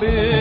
been.